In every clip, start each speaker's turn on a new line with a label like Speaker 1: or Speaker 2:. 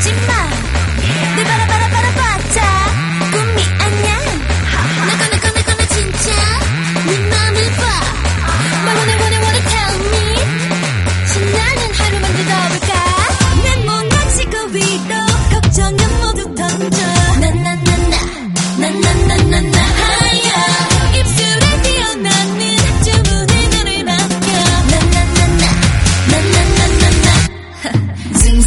Speaker 1: 金曼。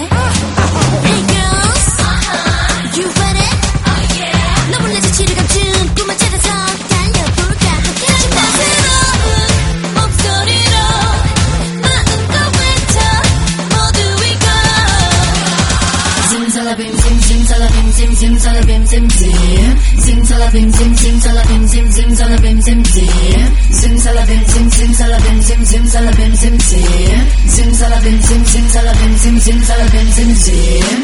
Speaker 1: Yeah.
Speaker 2: zim zim zala bim zim zim zim zala bim zim zim zala bim zim zim zala bim zim zim zim zala bim zim zim zala bim zim zim zala bim zim zim zim zala bim zim zim zala bim zim zim zala bim zim zim